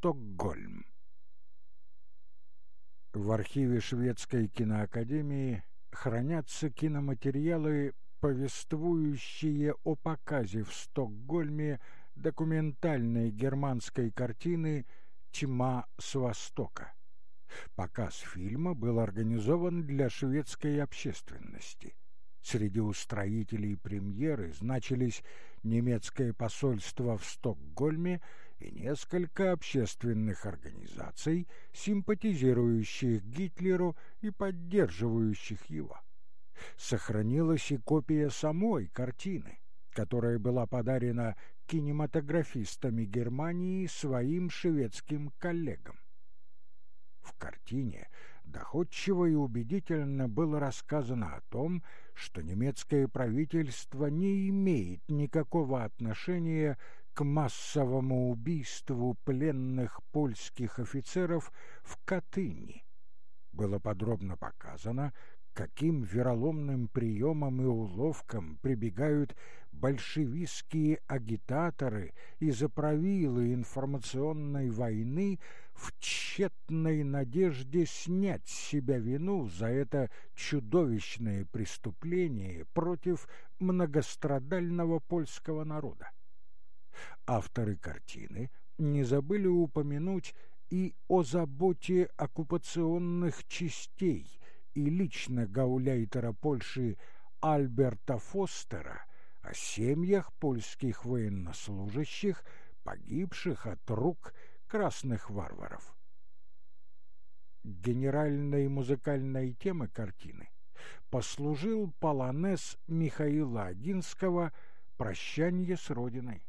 Стокгольм. В архиве Шведской киноакадемии хранятся киноматериалы, повествующие о показе в Стокгольме документальной германской картины «Тьма с Востока». Показ фильма был организован для шведской общественности. Среди устроителей премьеры значились немецкое посольство в Стокгольме и несколько общественных организаций, симпатизирующих Гитлеру и поддерживающих его. Сохранилась и копия самой картины, которая была подарена кинематографистами Германии своим шведским коллегам. В картине доходчиво и убедительно было рассказано о том, что немецкое правительство не имеет никакого отношения к массовому убийству пленных польских офицеров в Катыни. Было подробно показано, каким вероломным приемам и уловкам прибегают большевистские агитаторы и заправилы информационной войны в тщетной надежде снять с себя вину за это чудовищное преступление против многострадального польского народа. Авторы картины не забыли упомянуть и о заботе оккупационных частей и лично гауляйтера Польши Альберта Фостера о семьях польских военнослужащих, погибших от рук красных варваров. Генеральной музыкальной темой картины послужил полонез Михаила Одинского «Прощание с Родиной».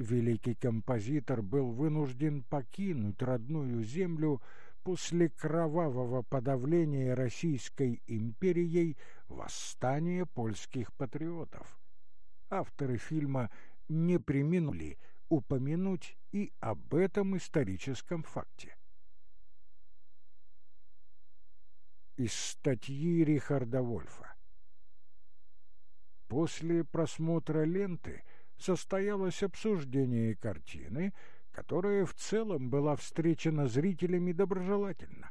Великий композитор был вынужден покинуть родную землю после кровавого подавления Российской империей восстания польских патриотов. Авторы фильма не преминули упомянуть и об этом историческом факте. Из статьи Рихарда Вольфа После просмотра ленты состоялось обсуждение картины, которая в целом была встречена зрителями доброжелательно.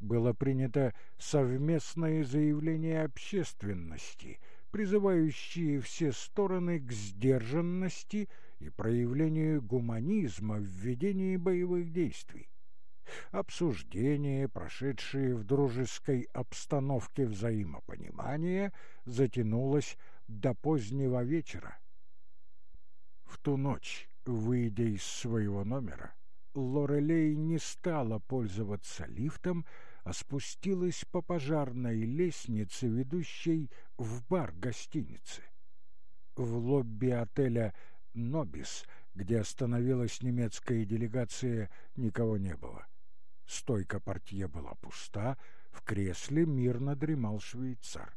Было принято совместное заявление общественности, призывающее все стороны к сдержанности и проявлению гуманизма в ведении боевых действий. Обсуждение, прошедшее в дружеской обстановке взаимопонимания, затянулось до позднего вечера. В ту ночь, выйдя из своего номера, Лорелей не стала пользоваться лифтом, а спустилась по пожарной лестнице, ведущей в бар гостиницы. В лобби отеля «Нобис», где остановилась немецкая делегация, никого не было. Стойка портье была пуста, в кресле мирно дремал швейцар.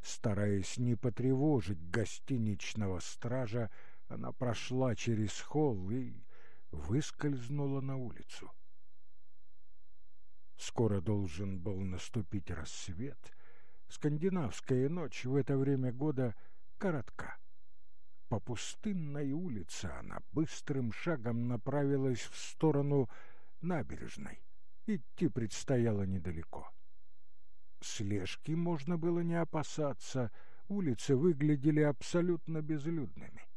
Стараясь не потревожить гостиничного стража, она прошла через холл и выскользнула на улицу. Скоро должен был наступить рассвет. Скандинавская ночь в это время года коротка. По пустынной улице она быстрым шагом направилась в сторону набережной. Идти предстояло недалеко. Слежки можно было не опасаться, улицы выглядели абсолютно безлюдными.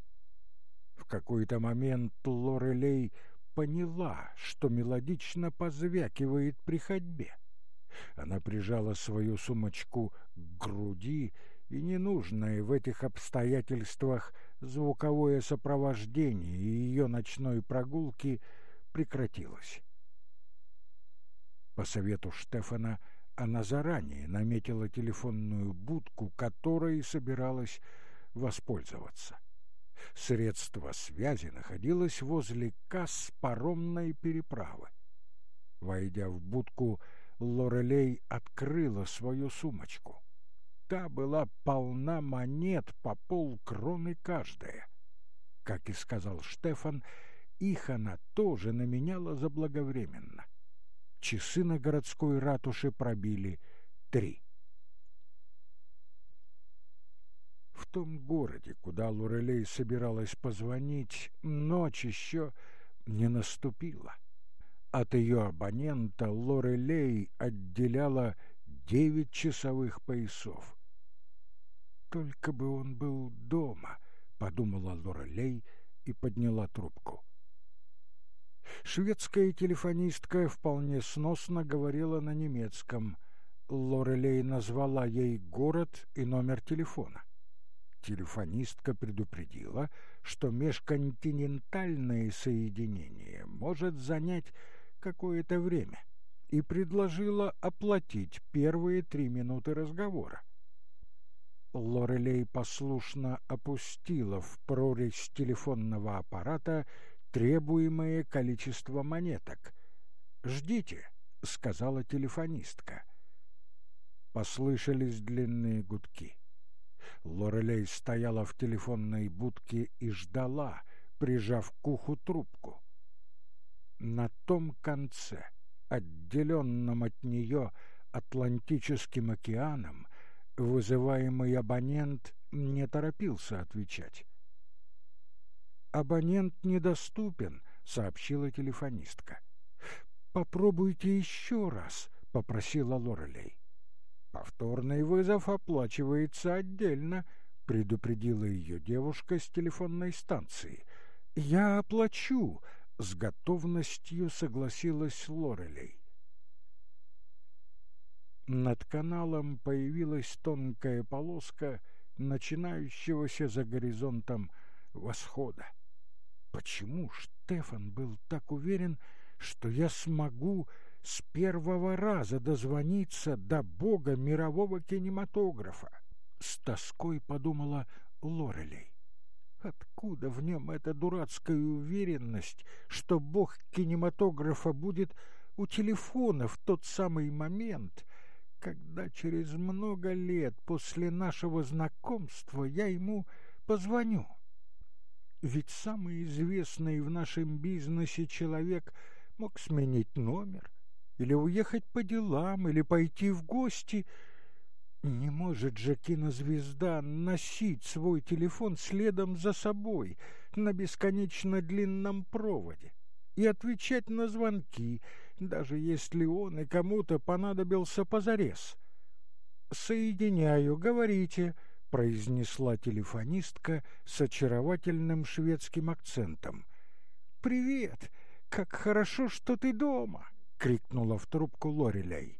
Какой-то момент Лорелей поняла, что мелодично позвякивает при ходьбе. Она прижала свою сумочку к груди, и ненужное в этих обстоятельствах звуковое сопровождение ее ночной прогулки прекратилось. По совету Штефана она заранее наметила телефонную будку, которой собиралась воспользоваться. Средство связи находилось возле касс паромной переправы. Войдя в будку, Лорелей открыла свою сумочку. Та была полна монет по полкроны каждая. Как и сказал Штефан, их она тоже наменяла заблаговременно. Часы на городской ратуше пробили три. В том городе, куда Лорелей собиралась позвонить, ночь еще не наступило. От ее абонента Лорелей отделяло девять часовых поясов. «Только бы он был дома», — подумала Лорелей и подняла трубку. Шведская телефонистка вполне сносно говорила на немецком. Лорелей назвала ей город и номер телефона. Телефонистка предупредила, что межконтинентальное соединение может занять какое-то время и предложила оплатить первые три минуты разговора. Лорелей послушно опустила в прорезь телефонного аппарата требуемое количество монеток. «Ждите», — сказала телефонистка. Послышались длинные гудки. Лорелей стояла в телефонной будке и ждала, прижав к уху трубку. На том конце, отделенном от нее Атлантическим океаном, вызываемый абонент не торопился отвечать. «Абонент недоступен», — сообщила телефонистка. «Попробуйте еще раз», — попросила Лорелей. «Повторный вызов оплачивается отдельно», — предупредила ее девушка с телефонной станции. «Я оплачу», — с готовностью согласилась Лорелей. Над каналом появилась тонкая полоска начинающегося за горизонтом восхода. Почему Штефан был так уверен, что я смогу с первого раза дозвониться до бога мирового кинематографа? С тоской подумала Лорелей. Откуда в нем эта дурацкая уверенность, что бог кинематографа будет у телефона в тот самый момент, когда через много лет после нашего знакомства я ему позвоню? Ведь самый известный в нашем бизнесе человек мог сменить номер, или уехать по делам, или пойти в гости. Не может же кинозвезда носить свой телефон следом за собой на бесконечно длинном проводе и отвечать на звонки, даже если он и кому-то понадобился позарез. «Соединяю, говорите», произнесла телефонистка с очаровательным шведским акцентом. «Привет! Как хорошо, что ты дома!» — крикнула в трубку Лорелей.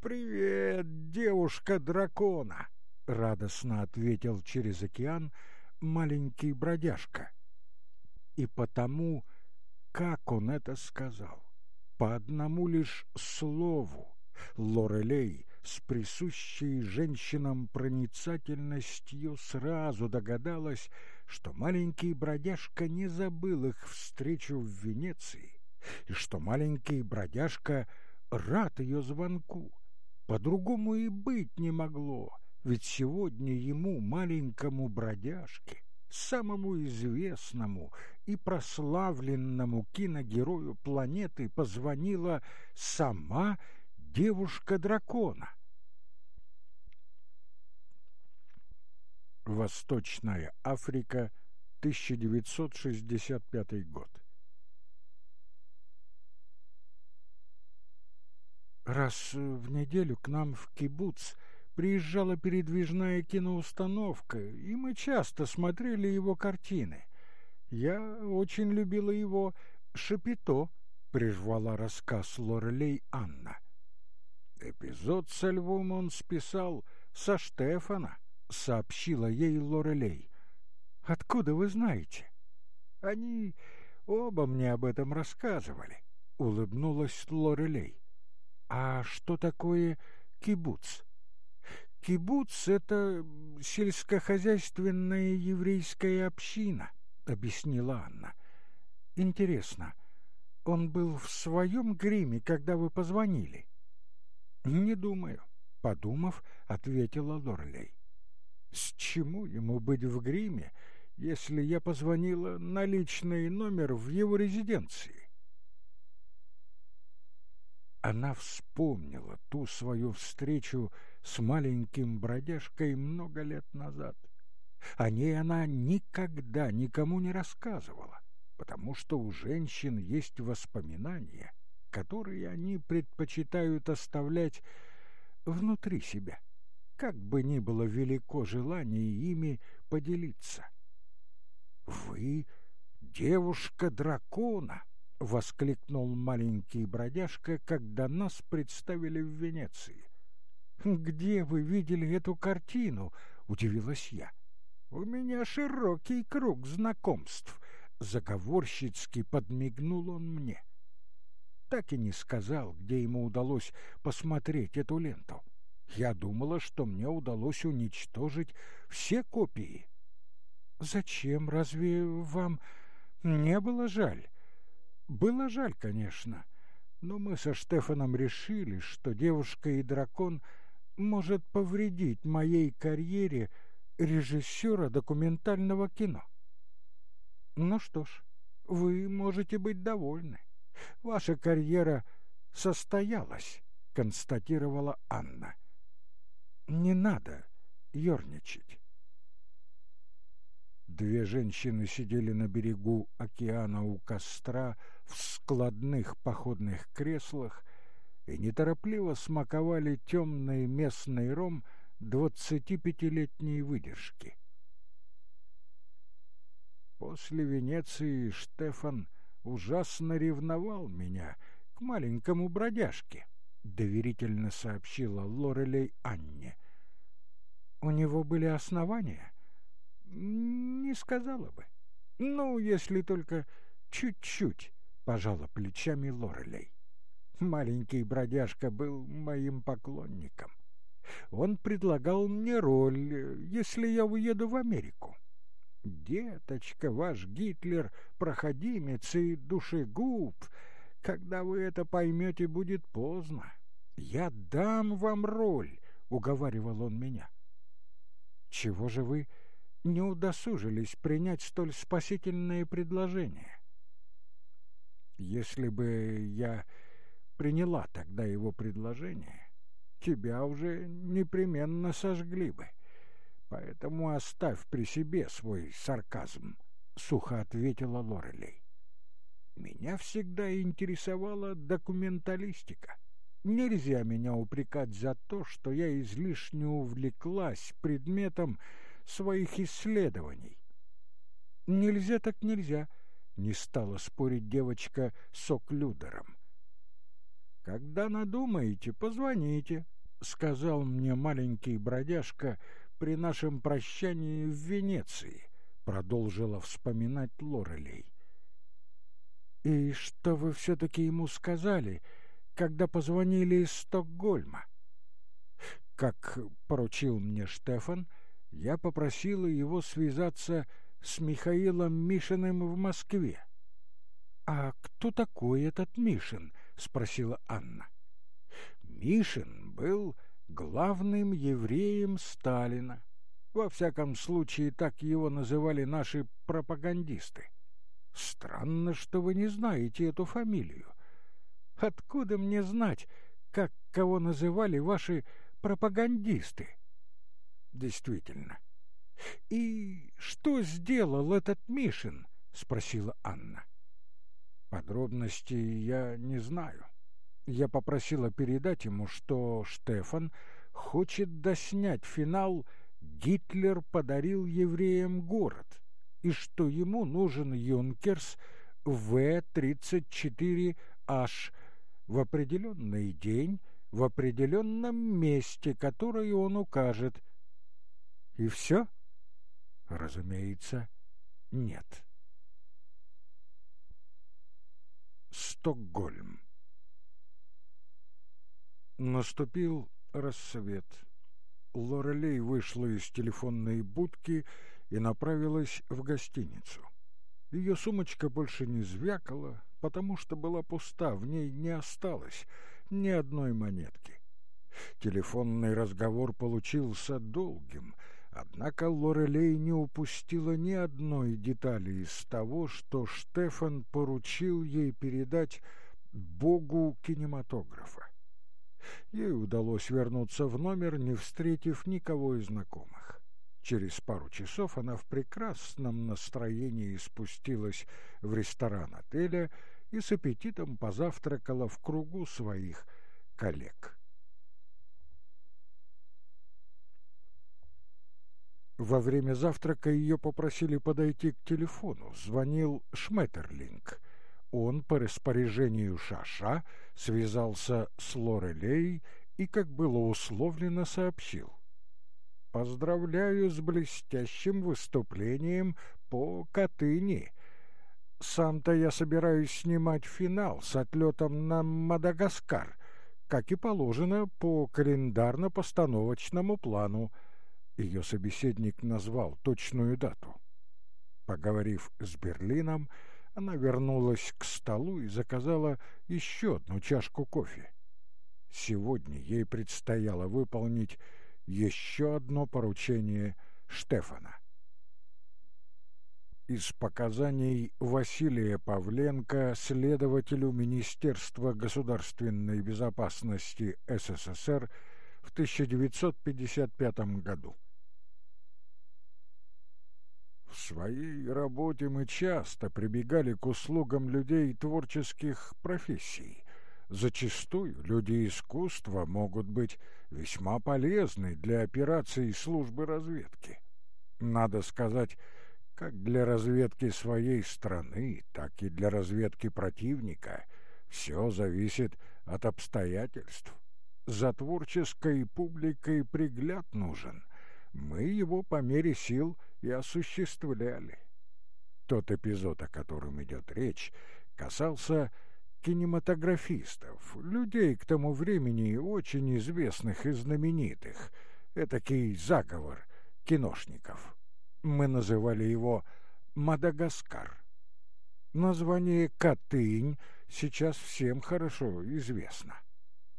«Привет, девушка-дракона!» — радостно ответил через океан маленький бродяжка. И потому, как он это сказал, по одному лишь слову, Лорелей с присущей женщинам проницательностью сразу догадалась, что маленький бродяжка не забыл их встречу в Венеции, и что маленький бродяжка рад ее звонку. По-другому и быть не могло, ведь сегодня ему, маленькому бродяжке, самому известному и прославленному киногерою планеты позвонила сама девушка-дракона. Восточная Африка, 1965 год. Раз в неделю к нам в кибуц приезжала передвижная киноустановка, и мы часто смотрели его картины. Я очень любила его «Шапито», — прервала рассказ Лорелей Анна. Эпизод со львом он списал со Штефана, сообщила ей Лорелей. Откуда вы знаете? Они оба мне об этом рассказывали, улыбнулась Лорелей. А что такое кибуц? Кибуц — это сельскохозяйственная еврейская община, объяснила Анна. Интересно, он был в своем гриме, когда вы позвонили? «Не думаю», — подумав, ответила Лорлей. «С чему ему быть в гриме, если я позвонила на личный номер в его резиденции?» Она вспомнила ту свою встречу с маленьким бродяжкой много лет назад. О ней она никогда никому не рассказывала. потому что у женщин есть воспоминания, которые они предпочитают оставлять внутри себя, как бы ни было велико желание ими поделиться. «Вы девушка дракона!» — воскликнул маленький бродяжка, когда нас представили в Венеции. «Где вы видели эту картину?» — удивилась я. «У меня широкий круг знакомств», — заговорщицки подмигнул он мне. Так и не сказал, где ему удалось посмотреть эту ленту. Я думала, что мне удалось уничтожить все копии. «Зачем? Разве вам не было жаль?» «Было жаль, конечно, но мы со Штефаном решили, что девушка и дракон — может повредить моей карьере режиссера документального кино. Ну что ж, вы можете быть довольны. Ваша карьера состоялась, констатировала Анна. Не надо ерничать. Две женщины сидели на берегу океана у костра в складных походных креслах и неторопливо смаковали темный местный ром двадцатипятилетней выдержки. После Венеции Штефан ужасно ревновал меня к маленькому бродяжке, доверительно сообщила Лорелей Анне. У него были основания? Не сказала бы. Ну, если только чуть-чуть, пожала плечами Лорелей. Маленький бродяжка был моим поклонником. Он предлагал мне роль, если я уеду в Америку. Деточка, ваш Гитлер, проходимец и душегуб. Когда вы это поймете, будет поздно. Я дам вам роль, — уговаривал он меня. Чего же вы не удосужились принять столь спасительное предложение? Если бы я приняла тогда его предложение, тебя уже непременно сожгли бы. Поэтому оставь при себе свой сарказм, — сухо ответила Лорелей. Меня всегда интересовала документалистика. Нельзя меня упрекать за то, что я излишне увлеклась предметом своих исследований. Нельзя так нельзя, — не стала спорить девочка с оклюдером. «Когда надумаете, позвоните», — сказал мне маленький бродяжка при нашем прощании в Венеции, — продолжила вспоминать Лорелей. «И что вы все-таки ему сказали, когда позвонили из Стокгольма?» Как поручил мне Штефан, я попросила его связаться с Михаилом Мишиным в Москве. «А кто такой этот Мишин?» спросила Анна. Мишин был главным евреем Сталина. Во всяком случае, так его называли наши пропагандисты. Странно, что вы не знаете эту фамилию. Откуда мне знать, как кого называли ваши пропагандисты? Действительно. И что сделал этот Мишин? спросила Анна. Подробностей я не знаю. Я попросила передать ему, что Штефан хочет доснять финал «Гитлер подарил евреям город» и что ему нужен Юнкерс В-34H в определенный день в определенном месте, которое он укажет. И все? Разумеется, нет. Стокгольм. Наступил рассвет. Лорелей вышла из телефонной будки и направилась в гостиницу. Ее сумочка больше не звякала, потому что была пуста, в ней не осталось ни одной монетки. Телефонный разговор получился долгим — Однако Лорелей не упустила ни одной детали из того, что Штефан поручил ей передать богу кинематографа. Ей удалось вернуться в номер, не встретив никого из знакомых. Через пару часов она в прекрасном настроении спустилась в ресторан отеля и с аппетитом позавтракала в кругу своих коллег. Во время завтрака ее попросили подойти к телефону. Звонил Шметерлинг. Он по распоряжению Шаша связался с Лорелей и, как было условлено, сообщил. «Поздравляю с блестящим выступлением по Катыни. Сам-то я собираюсь снимать финал с отлетом на Мадагаскар, как и положено по календарно-постановочному плану. Ее собеседник назвал точную дату. Поговорив с Берлином, она вернулась к столу и заказала еще одну чашку кофе. Сегодня ей предстояло выполнить еще одно поручение Штефана. Из показаний Василия Павленко, следователю Министерства государственной безопасности СССР в 1955 году. В своей работе мы часто прибегали к услугам людей творческих профессий. Зачастую люди искусства могут быть весьма полезны для операций службы разведки. Надо сказать, как для разведки своей страны, так и для разведки противника все зависит от обстоятельств. За творческой публикой пригляд нужен. Мы его по мере сил – и осуществляли. Тот эпизод, о котором идет речь, касался кинематографистов, людей к тому времени очень известных и знаменитых, этакий заговор киношников. Мы называли его «Мадагаскар». Название «Катынь» сейчас всем хорошо известно.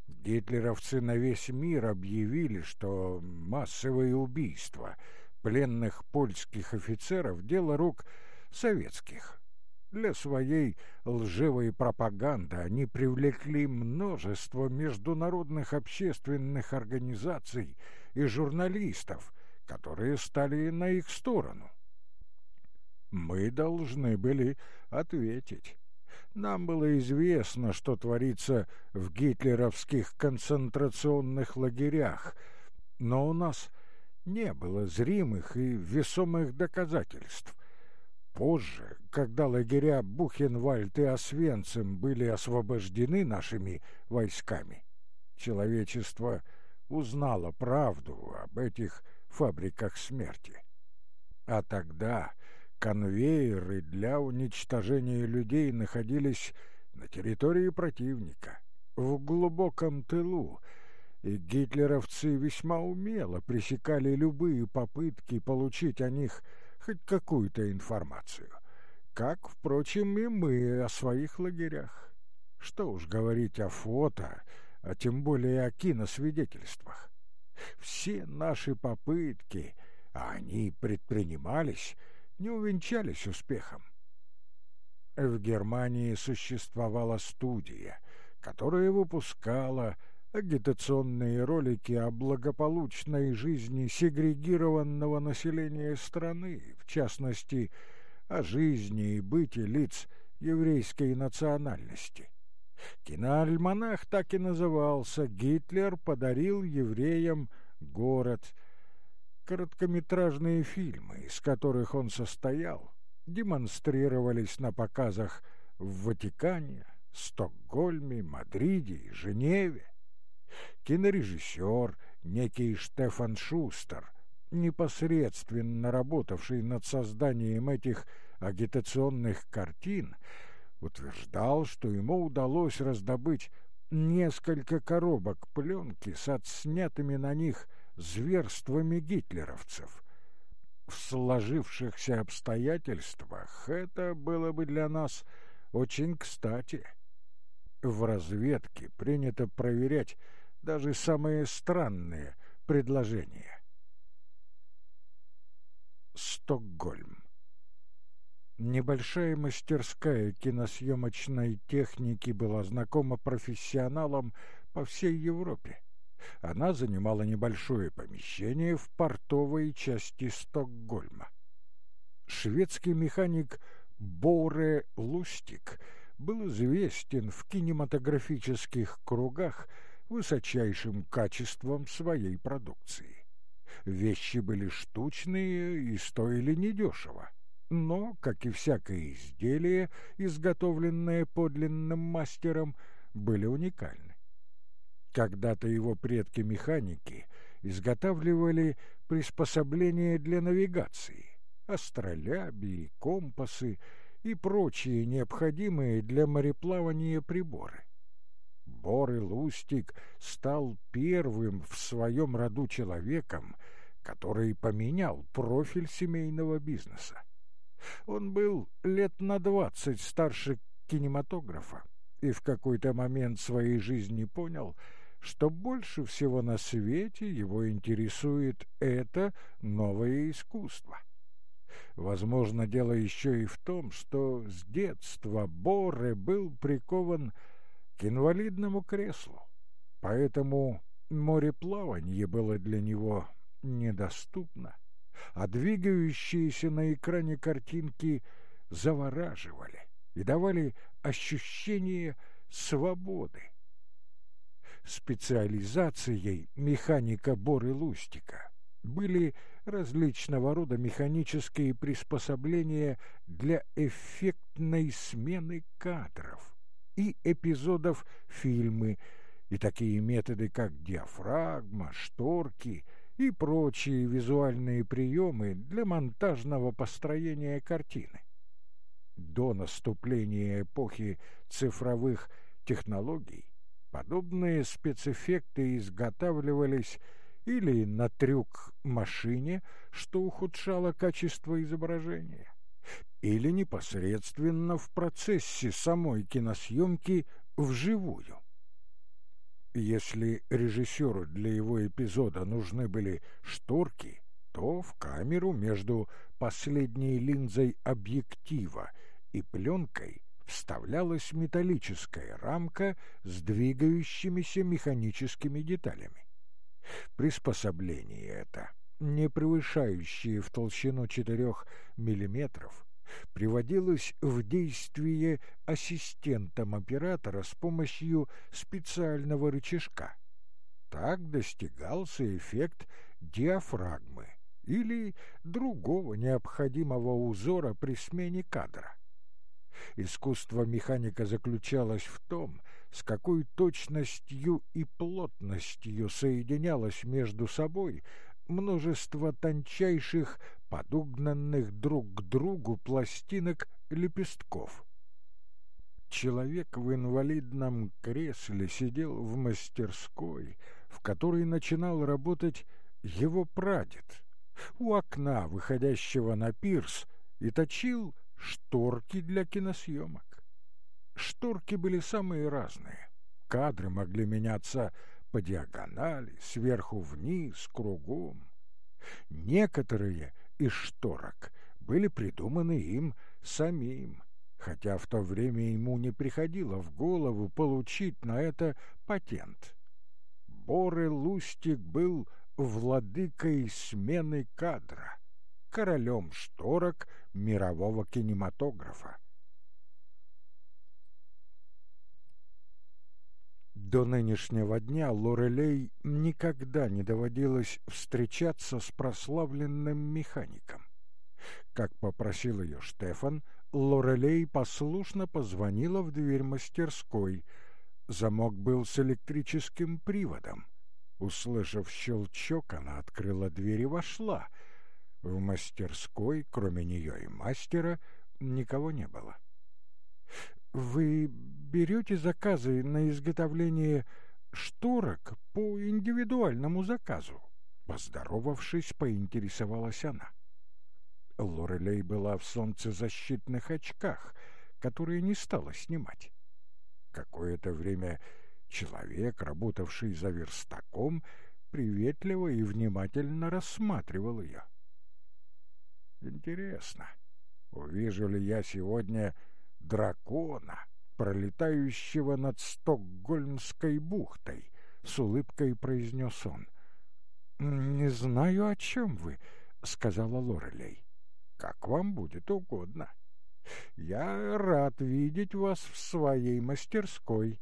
Гитлеровцы на весь мир объявили, что массовые убийства — пленных польских офицеров дело рук советских. Для своей лживой пропаганды они привлекли множество международных общественных организаций и журналистов, которые стали на их сторону. Мы должны были ответить. Нам было известно, что творится в гитлеровских концентрационных лагерях, но у нас не было зримых и весомых доказательств. Позже, когда лагеря Бухенвальд и Освенцим были освобождены нашими войсками, человечество узнало правду об этих фабриках смерти. А тогда конвейеры для уничтожения людей находились на территории противника, в глубоком тылу, и гитлеровцы весьма умело пресекали любые попытки получить о них хоть какую-то информацию. Как, впрочем, и мы о своих лагерях. Что уж говорить о фото, а тем более о киносвидетельствах. Все наши попытки, а они предпринимались, не увенчались успехом. В Германии существовала студия, которая выпускала агитационные ролики о благополучной жизни сегрегированного населения страны, в частности, о жизни и быте лиц еврейской национальности. Киноальманах так и назывался «Гитлер подарил евреям город». Короткометражные фильмы, из которых он состоял, демонстрировались на показах в Ватикане, Стокгольме, Мадриде и Женеве кинорежиссер, некий Штефан Шустер, непосредственно работавший над созданием этих агитационных картин, утверждал, что ему удалось раздобыть несколько коробок пленки с отснятыми на них зверствами гитлеровцев. В сложившихся обстоятельствах это было бы для нас очень кстати. В разведке принято проверять даже самые странные предложения. Стокгольм. Небольшая мастерская киносъемочной техники была знакома профессионалам по всей Европе. Она занимала небольшое помещение в портовой части Стокгольма. Шведский механик Боре Лустик был известен в кинематографических кругах высочайшим качеством своей продукции. Вещи были штучные и стоили недешево, но, как и всякое изделие, изготовленное подлинным мастером, были уникальны. Когда-то его предки-механики изготавливали приспособления для навигации, астролябии, компасы и прочие необходимые для мореплавания приборы. Бор Лустик стал первым в своем роду человеком, который поменял профиль семейного бизнеса. Он был лет на двадцать старше кинематографа и в какой-то момент своей жизни понял, что больше всего на свете его интересует это новое искусство. Возможно, дело еще и в том, что с детства Боре был прикован к инвалидному креслу, поэтому мореплавание было для него недоступно, а двигающиеся на экране картинки завораживали и давали ощущение свободы. Специализацией механика Боры Лустика были различного рода механические приспособления для эффектной смены кадров и эпизодов фильмы, и такие методы, как диафрагма, шторки и прочие визуальные приемы для монтажного построения картины. До наступления эпохи цифровых технологий подобные спецэффекты изготавливались или на трюк машине, что ухудшало качество изображения, или непосредственно в процессе самой киносъемки вживую. Если режиссеру для его эпизода нужны были шторки, то в камеру между последней линзой объектива и пленкой вставлялась металлическая рамка с двигающимися механическими деталями. Приспособление это, не превышающее в толщину 4 миллиметров, приводилось в действие ассистентом оператора с помощью специального рычажка. Так достигался эффект диафрагмы или другого необходимого узора при смене кадра. Искусство механика заключалось в том, с какой точностью и плотностью соединялось между собой множество тончайших, подугнанных друг к другу пластинок лепестков. Человек в инвалидном кресле сидел в мастерской, в которой начинал работать его прадед, у окна, выходящего на пирс, и точил шторки для киносъемок. Шторки были самые разные. Кадры могли меняться по диагонали, сверху вниз, кругом. Некоторые из шторок были придуманы им самим, хотя в то время ему не приходило в голову получить на это патент. Боры Лустик был владыкой смены кадра, королем шторок мирового кинематографа. До нынешнего дня Лорелей никогда не доводилось встречаться с прославленным механиком. Как попросил ее Штефан, Лорелей послушно позвонила в дверь мастерской. Замок был с электрическим приводом. Услышав щелчок, она открыла дверь и вошла. В мастерской, кроме нее и мастера, никого не было. «Вы берете заказы на изготовление шторок по индивидуальному заказу?» Поздоровавшись, поинтересовалась она. Лорелей была в солнцезащитных очках, которые не стала снимать. Какое-то время Человек, работавший за верстаком, приветливо и внимательно рассматривал ее. Интересно, увижу ли я сегодня дракона, пролетающего над Стокгольмской бухтой, — с улыбкой произнес он. «Не знаю, о чем вы», — сказала Лорелей. «Как вам будет угодно. Я рад видеть вас в своей мастерской».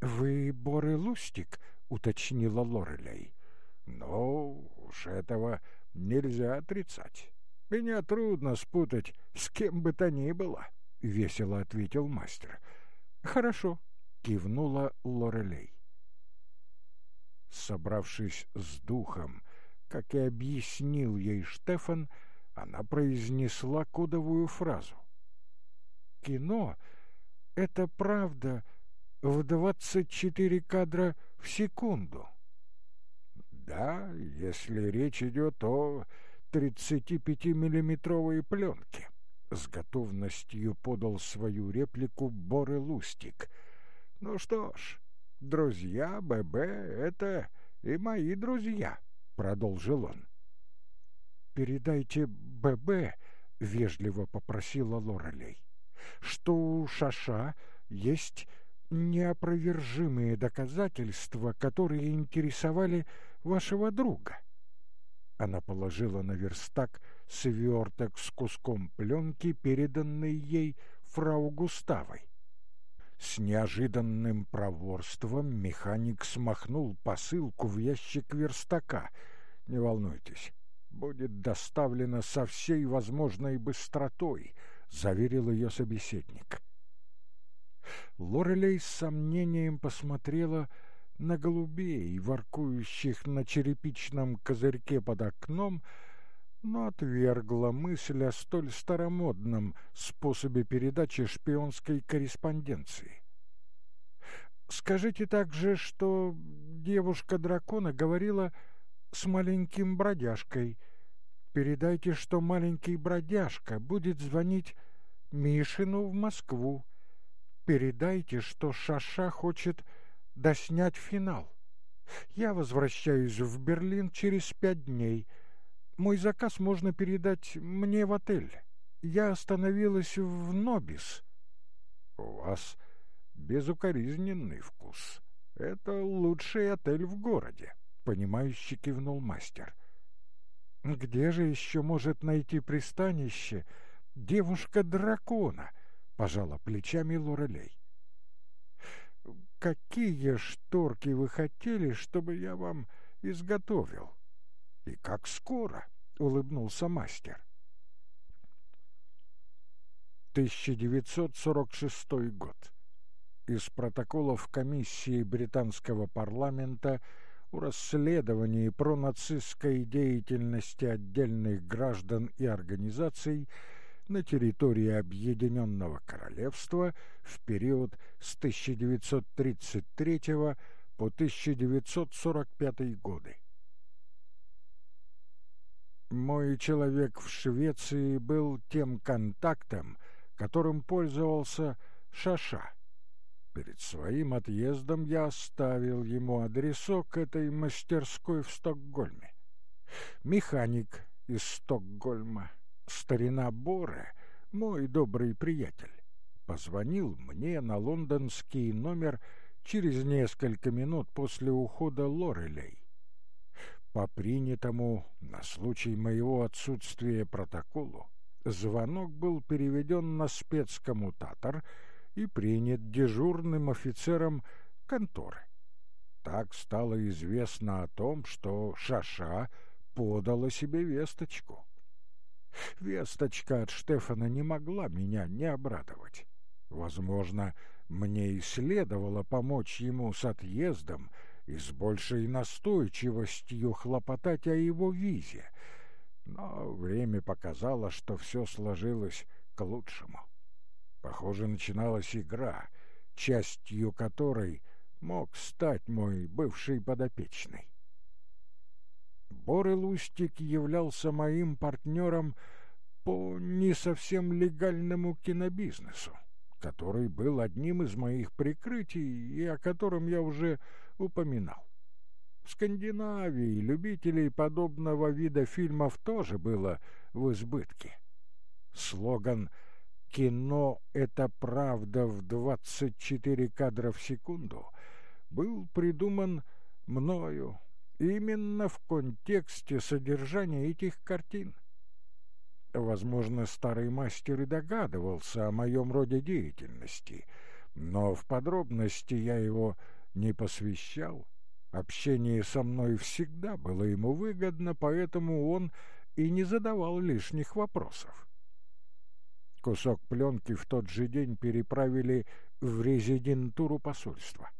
«Вы Боры Лустик?» — уточнила Лорелей. «Ну, уж этого нельзя отрицать. Меня трудно спутать с кем бы то ни было», — весело ответил мастер. «Хорошо», — кивнула Лорелей. Собравшись с духом, как и объяснил ей Штефан, она произнесла кодовую фразу. «Кино — это правда в двадцать четыре кадра в секунду». Да, если речь идет о 35-миллиметровой пленке. С готовностью подал свою реплику Боры Лустик. Ну что ж, друзья ББ — это и мои друзья, — продолжил он. «Передайте ББ», — вежливо попросила Лорелей, — «что у Шаша есть неопровержимые доказательства, которые интересовали вашего друга. Она положила на верстак сверток с куском пленки, переданный ей фрау Густавой. С неожиданным проворством механик смахнул посылку в ящик верстака. «Не волнуйтесь, будет доставлено со всей возможной быстротой», — заверил ее собеседник. Лорелей с сомнением посмотрела на голубей, воркующих на черепичном козырьке под окном, но отвергла мысль о столь старомодном способе передачи шпионской корреспонденции. Скажите также, что девушка-дракона говорила с маленьким бродяжкой. Передайте, что маленький бродяжка будет звонить Мишину в Москву. Передайте, что Шаша хочет доснять финал. Я возвращаюсь в Берлин через пять дней. Мой заказ можно передать мне в отель. Я остановилась в Нобис. У вас безукоризненный вкус. Это лучший отель в городе, понимающе кивнул мастер. Где же еще может найти пристанище девушка-дракона? пожала плечами Лорелей какие шторки вы хотели, чтобы я вам изготовил? И как скоро? — улыбнулся мастер. 1946 год. Из протоколов комиссии британского парламента о расследовании пронацистской деятельности отдельных граждан и организаций – на территории Объединенного Королевства в период с 1933 по 1945 годы. Мой человек в Швеции был тем контактом, которым пользовался Шаша. Перед своим отъездом я оставил ему адресок этой мастерской в Стокгольме. Механик из Стокгольма старина Боре, мой добрый приятель, позвонил мне на лондонский номер через несколько минут после ухода Лорелей. По принятому на случай моего отсутствия протоколу звонок был переведен на спецкоммутатор и принят дежурным офицером конторы. Так стало известно о том, что Шаша подала себе весточку. Весточка от Штефана не могла меня не обрадовать. Возможно, мне и следовало помочь ему с отъездом и с большей настойчивостью хлопотать о его визе, но время показало, что все сложилось к лучшему. Похоже, начиналась игра, частью которой мог стать мой бывший подопечный. Боры Лустик являлся моим партнером по не совсем легальному кинобизнесу, который был одним из моих прикрытий и о котором я уже упоминал. В Скандинавии любителей подобного вида фильмов тоже было в избытке. Слоган «Кино — это правда в 24 кадра в секунду» был придуман мною именно в контексте содержания этих картин. Возможно, старый мастер и догадывался о моем роде деятельности, но в подробности я его не посвящал. Общение со мной всегда было ему выгодно, поэтому он и не задавал лишних вопросов. Кусок пленки в тот же день переправили в резидентуру посольства.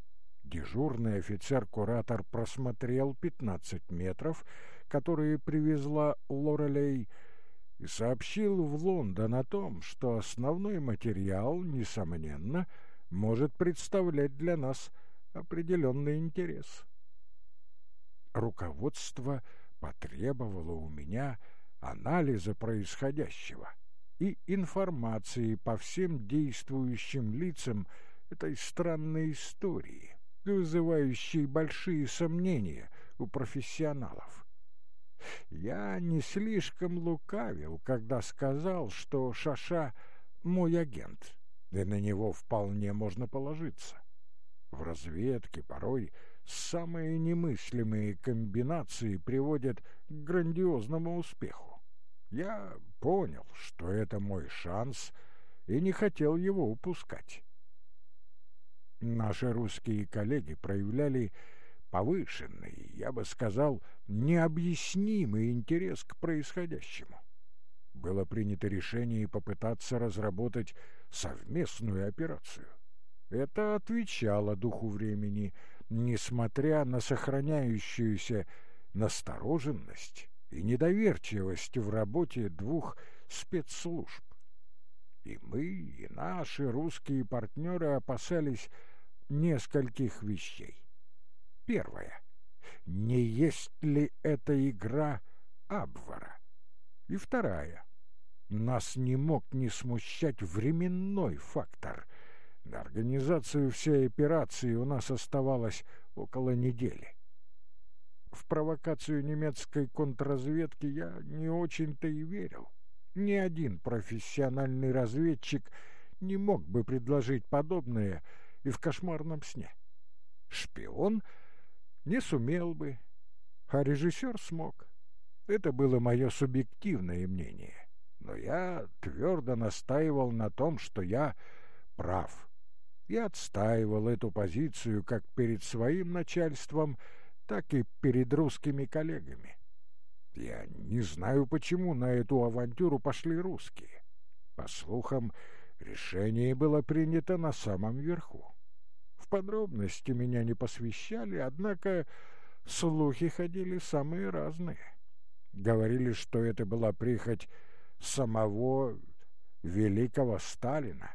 Дежурный офицер-куратор просмотрел 15 метров, которые привезла Лорелей, и сообщил в Лондон о том, что основной материал, несомненно, может представлять для нас определенный интерес. Руководство потребовало у меня анализа происходящего и информации по всем действующим лицам этой странной истории, вызывающей большие сомнения у профессионалов. Я не слишком лукавил, когда сказал, что Шаша — мой агент, и на него вполне можно положиться. В разведке порой самые немыслимые комбинации приводят к грандиозному успеху. Я понял, что это мой шанс, и не хотел его упускать. Наши русские коллеги проявляли повышенный, я бы сказал, необъяснимый интерес к происходящему. Было принято решение попытаться разработать совместную операцию. Это отвечало духу времени, несмотря на сохраняющуюся настороженность и недоверчивость в работе двух спецслужб. И мы, и наши русские партнеры опасались нескольких вещей. Первое. Не есть ли эта игра Абвара? И вторая. Нас не мог не смущать временной фактор. На организацию всей операции у нас оставалось около недели. В провокацию немецкой контрразведки я не очень-то и верил. Ни один профессиональный разведчик не мог бы предложить подобное и в кошмарном сне. Шпион не сумел бы, а режиссер смог. Это было мое субъективное мнение, но я твердо настаивал на том, что я прав. Я отстаивал эту позицию как перед своим начальством, так и перед русскими коллегами. Я не знаю, почему на эту авантюру пошли русские. По слухам, решение было принято на самом верху. В подробности меня не посвящали, однако слухи ходили самые разные. Говорили, что это была прихоть самого великого Сталина,